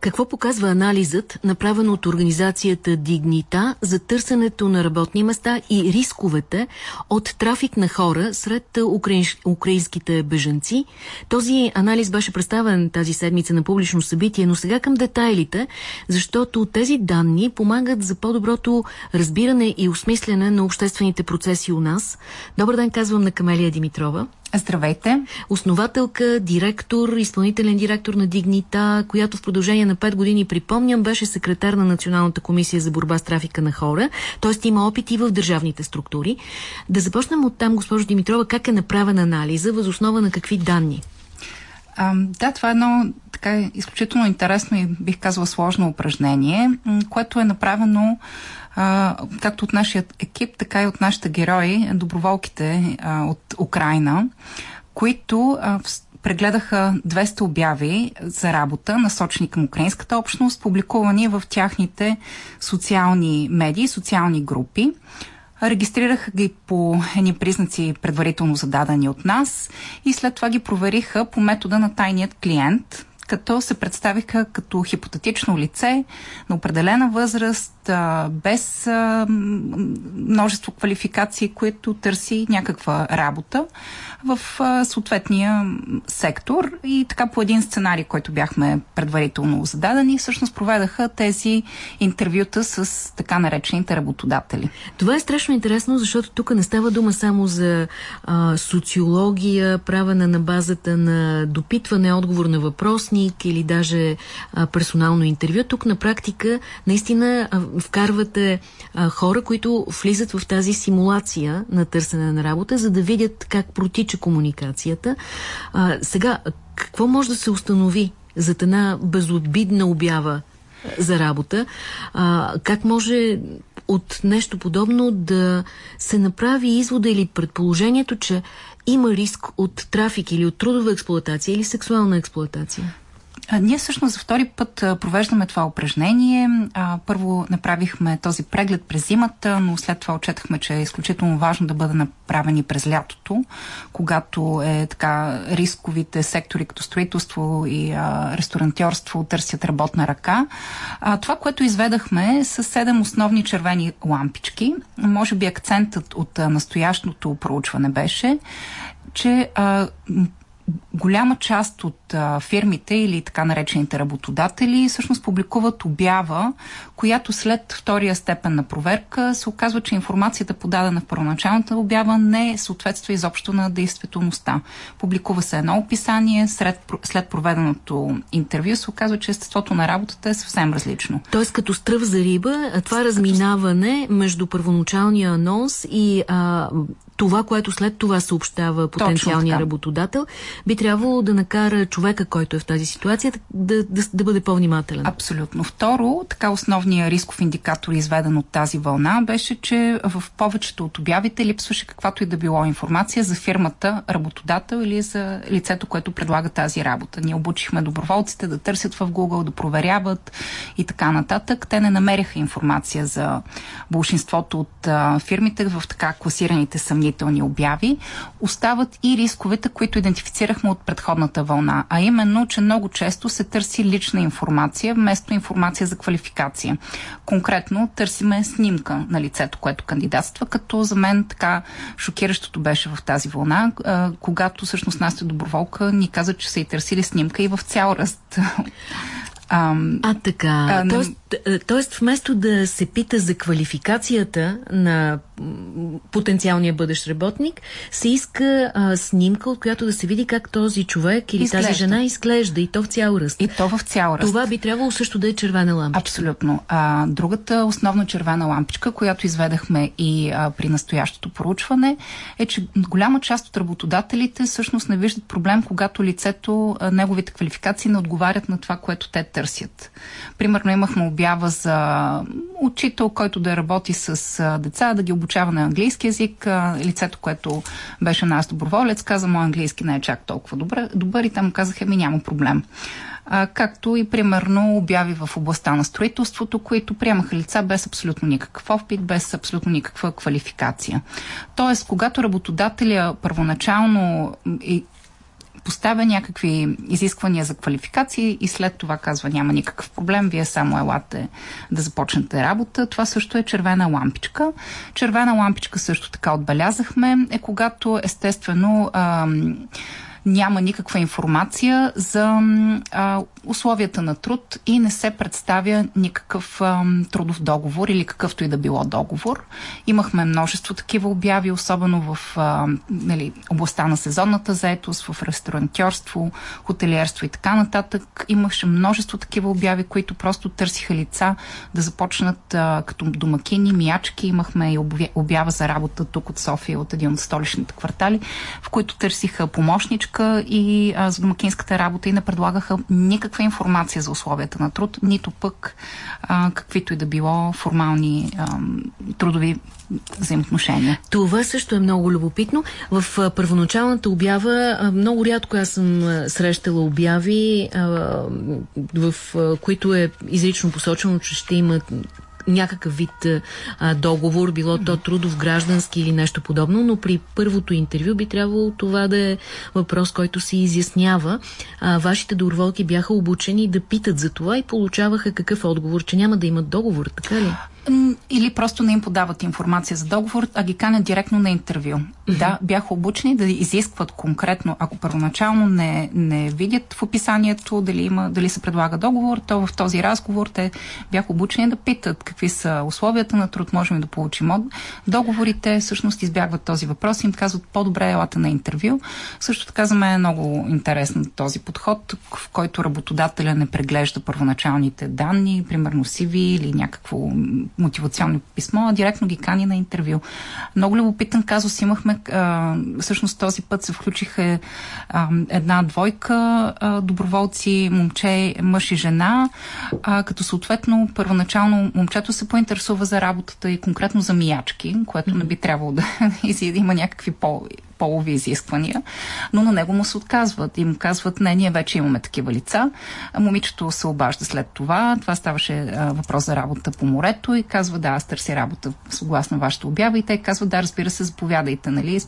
Какво показва анализът, направен от организацията Дигнита за търсенето на работни места и рисковете от трафик на хора сред украинските бежанци? Този анализ беше представен тази седмица на публично събитие, но сега към детайлите, защото тези данни помагат за по-доброто разбиране и осмислене на обществените процеси у нас. Добър ден, казвам на Камелия Димитрова. Здравейте! Основателка, директор, изпълнителен директор на Дигнита, която в продължение на 5 години, припомням, беше секретар на Националната комисия за борба с трафика на хора, т.е. има опит и в държавните структури. Да започнем от там, госпожо Димитрова, как е направен анализа, възоснова на какви данни? А, да, това е едно така изключително интересно и бих казала сложно упражнение, което е направено а, както от нашия екип, така и от нашите герои, доброволките а, от Украина, които а, прегледаха 200 обяви за работа, насочени към украинската общност, публикувани в тяхните социални медии, социални групи. Регистрираха ги по едни признаци предварително зададени от нас и след това ги провериха по метода на тайният клиент, като се представиха като хипотетично лице на определена възраст, без множество квалификации, които търси някаква работа в съответния сектор. И така по един сценарий, който бяхме предварително зададени, всъщност проведаха тези интервюта с така наречените работодатели. Това е страшно интересно, защото тук не става дума само за а, социология, правена на базата на допитване, отговор на въпросник или даже а, персонално интервю. Тук на практика наистина а, вкарвате а, хора, които влизат в тази симулация на търсене на работа, за да видят как протича комуникацията. А, сега, какво може да се установи за една безобидна обява за работа? А, как може от нещо подобно да се направи извода или предположението, че има риск от трафик или от трудова експлуатация или сексуална експлуатация? Ние всъщност за втори път провеждаме това упражнение. Първо направихме този преглед през зимата, но след това отчетахме, че е изключително важно да бъде направен и през лятото, когато е така рисковите сектори като строителство и а, ресторантьорство търсят работна ръка. Това, което изведахме са седем основни червени лампички. Може би акцентът от настоящото проучване беше, че голяма част от а, фирмите или така наречените работодатели всъщност публикуват обява, която след втория степен на проверка се оказва, че информацията подадена в първоначалната обява не съответства изобщо на действителността. Публикува се едно описание, след, след проведеното интервю се оказва, че естеството на работата е съвсем различно. Тоест като стръв за риба, това разминаване между първоначалния анонс и а, това, което след това съобщава потенциалния работодател, би трябвало да накара човека, който е в тази ситуация, да, да, да бъде по-внимателен. Абсолютно. Второ, така основният рисков индикатор, изведен от тази вълна, беше, че в повечето от обявите липсваше каквато и да било информация за фирмата, работодател или за лицето, което предлага тази работа. Ние обучихме доброволците да търсят в Google, да проверяват и така нататък. Те не намериха информация за большинството от а, фирмите в така класираните съмнителни съмнителни обяви, остават и рисковете, които идентифицирахме от предходната вълна, а именно, че много често се търси лична информация вместо информация за квалификация. Конкретно търсиме снимка на лицето, което кандидатства, като за мен така шокиращото беше в тази вълна, когато всъщност Настя Доброволка ни каза, че са и търсили снимка и в цял ръст. А, а така. А, тоест, тоест, вместо да се пита за квалификацията на потенциалния бъдещ работник, се иска а, снимка, от която да се види как този човек или изглежда. тази жена изглежда и то в цял ръст. И то в цял ръст. Това би трябвало също да е червена лампичка. Абсолютно. А, другата основна червена лампичка, която изведахме и а, при настоящото проучване, е, че голяма част от работодателите всъщност не виждат проблем, когато лицето, а, неговите квалификации не отговарят на това, което те търсят. Примерно имахме обява за учител, който да работи с деца, да ги обучава на английски язик. Лицето, което беше нас доброволец, каза, моят английски не е чак толкова добър, добър и там казаха, ми няма проблем. А, както и примерно обяви в областта на строителството, които приемаха лица без абсолютно никакъв опит, без абсолютно никаква квалификация. Тоест, когато работодателя първоначално поставя някакви изисквания за квалификации и след това казва няма никакъв проблем, вие само елате да започнете работа. Това също е червена лампичка. Червена лампичка също така отбелязахме е когато естествено ам, няма никаква информация за а, условията на труд и не се представя никакъв а, трудов договор или какъвто и да било договор. Имахме множество такива обяви, особено в а, нали, областта на сезонната заетост, в ресторантьорство, хотелиерство и така нататък. Имаше множество такива обяви, които просто търсиха лица да започнат а, като домакини, миячки. Имахме и обява за работа тук от София, от един от столичните квартали, в които търсиха помощничка и а, за домакинската работа и не предлагаха никаква информация за условията на труд, нито пък а, каквито и да било формални а, трудови взаимоотношения. Това също е много любопитно. В а, първоначалната обява а, много рядко аз съм срещала обяви, в които е изрично посочено, че ще има някакъв вид а, договор, било то трудов, граждански или нещо подобно, но при първото интервю би трябвало това да е въпрос, който се изяснява. А, вашите доброволки бяха обучени да питат за това и получаваха какъв отговор, че няма да имат договор, така ли? Или просто не им подават информация за договор, а ги канят директно на интервю. Mm-hmm. Да, бяха обучени да изискват конкретно, ако първоначално не, не видят в описанието дали, има, дали се предлага договор, то в този разговор те бяха обучени да питат какви са условията на труд, можем да получим от договорите. Всъщност избягват този въпрос и им казват по-добре елата на интервю. Също така за мен е много интересен този подход, в който работодателя не преглежда първоначалните данни, примерно CV или някакво мотивационно писмо, а директно ги кани на интервю. Много любопитен казус имахме. А, всъщност този път се включиха една двойка а, доброволци, момче, мъж и жена, а, като съответно първоначално момчето се поинтересува за работата и конкретно за миячки, което не би трябвало да има някакви по полови изисквания, но на него му се отказват и му казват, не, ние вече имаме такива лица. Момичето се обажда след това. Това ставаше а, въпрос за работа по морето и казва, да, аз търся работа съгласно вашата обява и те казват, да, разбира се, заповядайте, нали,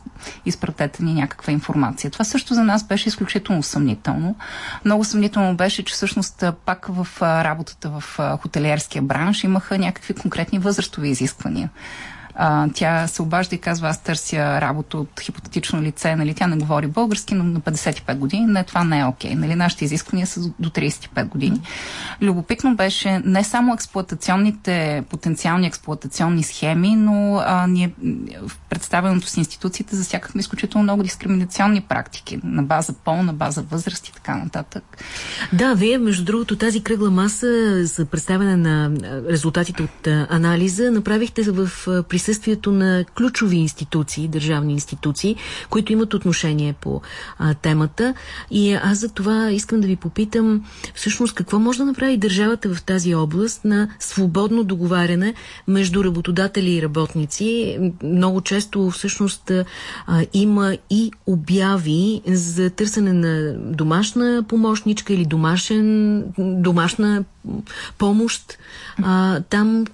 изпратете ни някаква информация. Това също за нас беше изключително съмнително. Много съмнително беше, че всъщност пак в работата в хотелиерския бранш имаха някакви конкретни възрастови изисквания. А, тя се обажда и казва, аз търся работа от хипотетично лице, нали, тя не говори български, но на 55 години, не, това не е окей. Нали, нашите изисквания са до 35 години. Любопитно беше не само експлуатационните, потенциални експлуатационни схеми, но а, ние в представеното с институциите засякахме изключително много дискриминационни практики на база пол, на база възраст и така нататък. Да, вие, между другото, тази кръгла маса за представяне на резултатите от анализа направихте в при присъствието на ключови институции, държавни институции, които имат отношение по а, темата. И аз за това искам да ви попитам всъщност какво може да направи държавата в тази област на свободно договаряне между работодатели и работници. Много често всъщност а, има и обяви за търсене на домашна помощничка или домашен, домашна помощ. А, там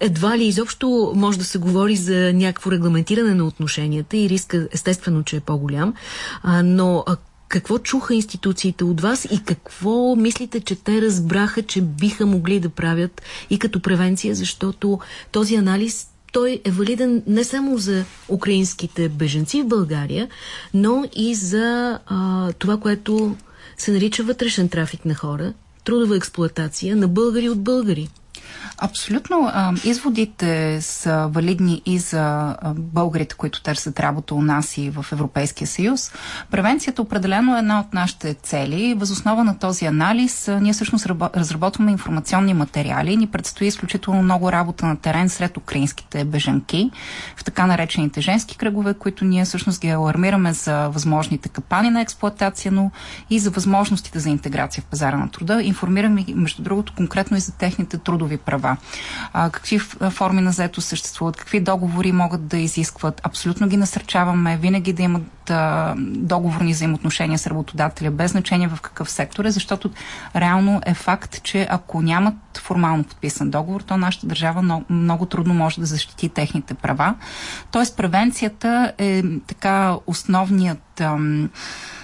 едва ли изобщо може да се говори за някакво регламентиране на отношенията и риска естествено, че е по-голям, но какво чуха институциите от вас и какво мислите, че те разбраха, че биха могли да правят и като превенция, защото този анализ той е валиден не само за украинските беженци в България, но и за а, това, което се нарича вътрешен трафик на хора, трудова експлоатация на българи от българи. Абсолютно. Изводите са валидни и за българите, които търсят работа у нас и в Европейския съюз. Превенцията определено е една от нашите цели. Възоснова на този анализ ние всъщност разработваме информационни материали. Ни предстои изключително много работа на терен сред украинските бежанки в така наречените женски кръгове, които ние всъщност ги алармираме за възможните капани на експлоатация, но и за възможностите за интеграция в пазара на труда. Информираме, между другото, конкретно и за техните трудови права. А, какви форми на заето съществуват, какви договори могат да изискват. Абсолютно ги насърчаваме винаги да имат а, договорни взаимоотношения с работодателя, без значение в какъв сектор е, защото реално е факт, че ако нямат формално подписан договор, то нашата държава много, много трудно може да защити техните права. Тоест превенцията е така основният ам,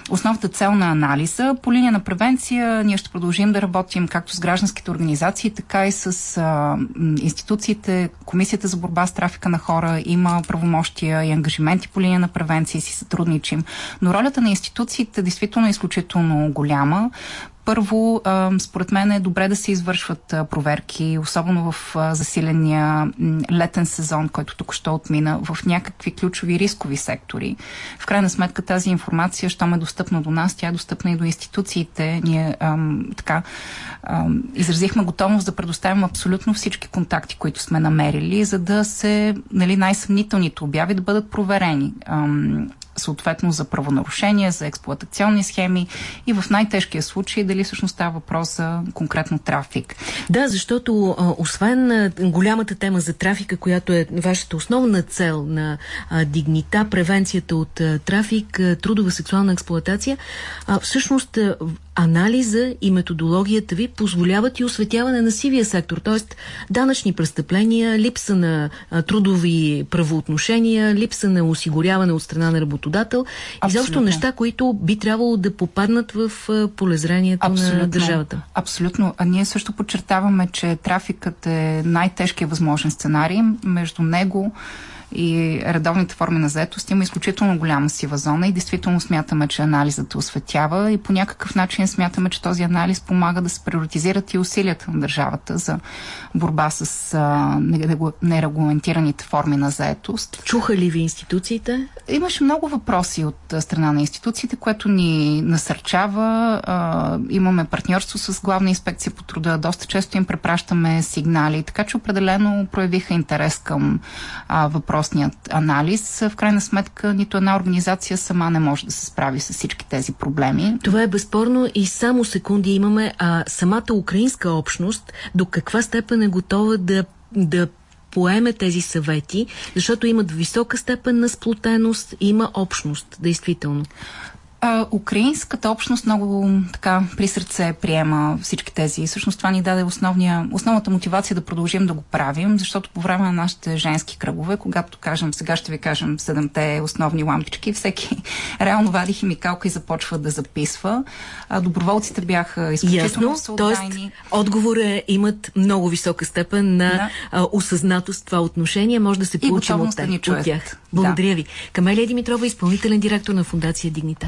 основната цел на анализа. По линия на превенция ние ще продължим да работим както с гражданските организации, така и с а, институциите. Комисията за борба с трафика на хора има правомощия и ангажименти по линия на превенция и си сътрудничим. Но ролята на институциите действително е изключително голяма. Първо, според мен е добре да се извършват проверки, особено в засиления летен сезон, който тук ще отмина, в някакви ключови рискови сектори. В крайна сметка тази информация, що е достъпна до нас, тя е достъпна и до институциите. Ние ам, така ам, изразихме готовност да предоставим абсолютно всички контакти, които сме намерили, за да се нали, най-съмнителните обяви да бъдат проверени. Ам, съответно за правонарушения, за експлуатационни схеми и в най-тежкия случай дали всъщност става въпрос за конкретно трафик. Да, защото освен голямата тема за трафика, която е вашата основна цел на дигнита, превенцията от трафик, трудова сексуална експлуатация, всъщност анализа и методологията ви позволяват и осветяване на сивия сектор, т.е. данъчни престъпления, липса на трудови правоотношения, липса на осигуряване от страна на работодател, и заобщо неща, които би трябвало да попаднат в полезрението Абсолютно. на държавата. Абсолютно. А ние също подчертаваме, че трафикът е най-тежкият възможен сценарий. Между него и редовните форми на заетост има изключително голяма сива зона и действително смятаме, че анализът осветява и по някакъв начин смятаме, че този анализ помага да се приоритизират и усилията на държавата за борба с а, нерегламентираните форми на заетост. Чуха ли ви институциите? Имаше много въпроси от страна на институциите, което ни насърчава. А, имаме партньорство с главна инспекция по труда. Доста често им препращаме сигнали, така че определено проявиха интерес към а, въпрос въпросният анализ. В крайна сметка нито една организация сама не може да се справи с всички тези проблеми. Това е безспорно и само секунди имаме, а самата украинска общност до каква степен е готова да, да поеме тези съвети, защото имат висока степен на сплотеност, има общност, действително. А, украинската общност много така при сърце приема всички тези. Всъщност това ни даде основния, основната мотивация да продължим да го правим, защото по време на нашите женски кръгове, когато кажем, сега ще ви кажем седемте основни лампички, всеки реално вади химикалка и започва да записва. А, доброволците бяха изключително Ясно, Тоест, отговора имат много висока степен на да. а, осъзнатост това отношение. Може да се получим от, от тях. Благодаря да. ви. Камелия Димитрова, изпълнителен директор на Фундация Дигнита.